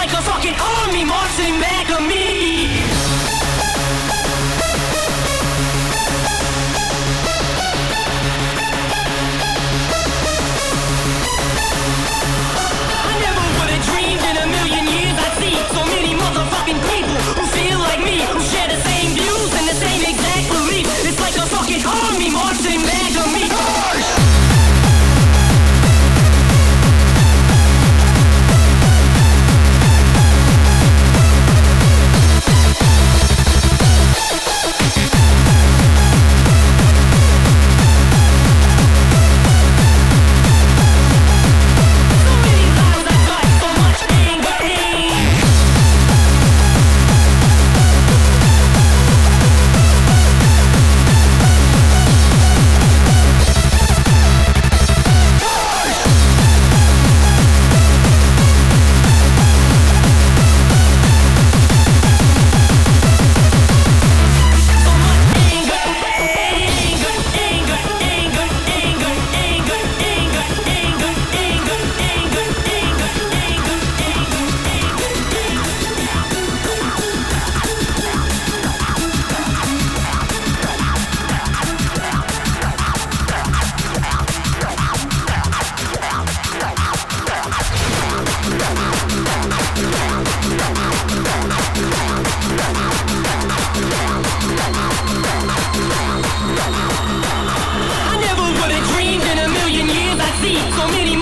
like a fucking army marching back of me.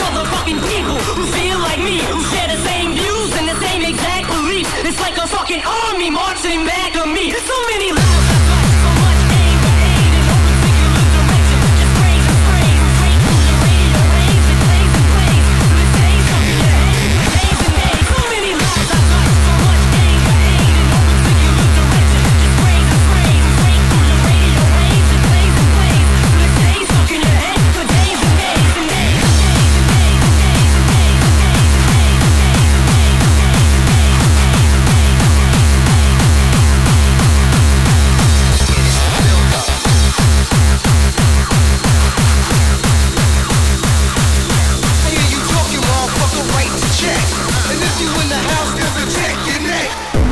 motherfucking people who feel like me, who share the same views and the same exact beliefs. It's like a fucking army marching back of me. So many the chicken neck.